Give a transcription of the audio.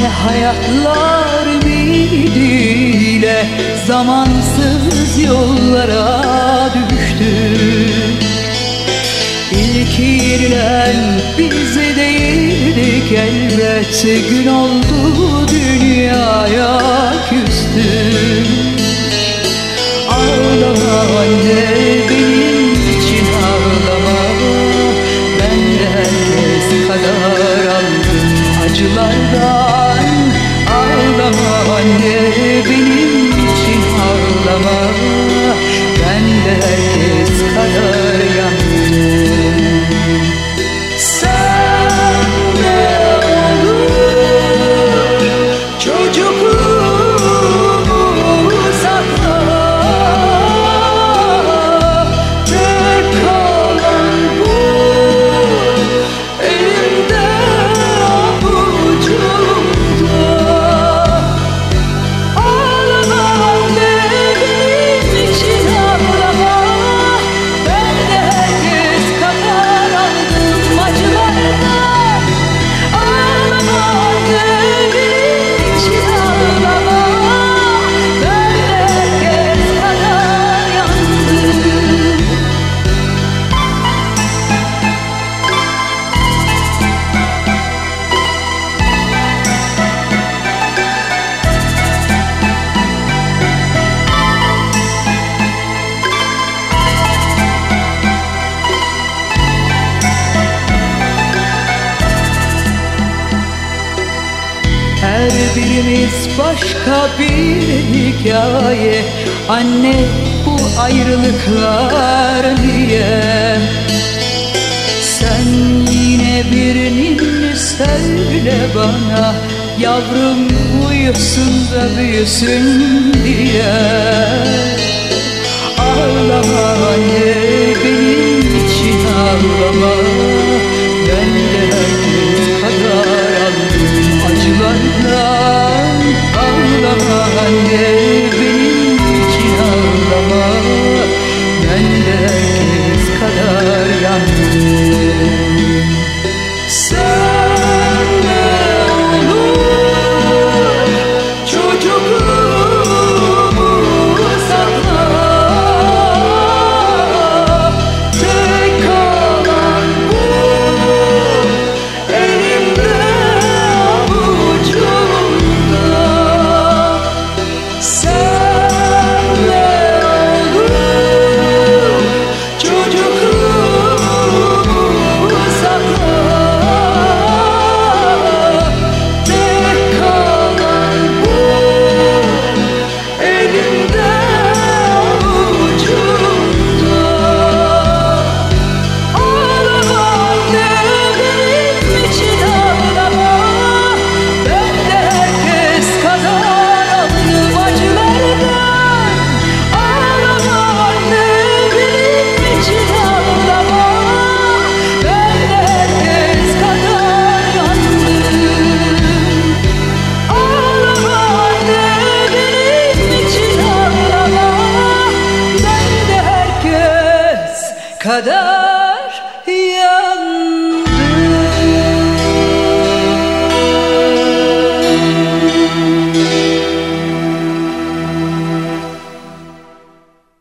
Ne hayatlar bildiğiyle Zamansız yollara düştü. İlk yerilen biz değildik elbet Gün oldu dünyaya küstü. Ağlama anne benim için ağlama. Ben de herkes kadar aldım acılardan. anne Her birimiz başka bir hikaye. Anne bu ayrılıklar niye? Sen yine birinin söyle bana Yavrum uyusun da büyüsün diye. Ağlama. Sunday. kadar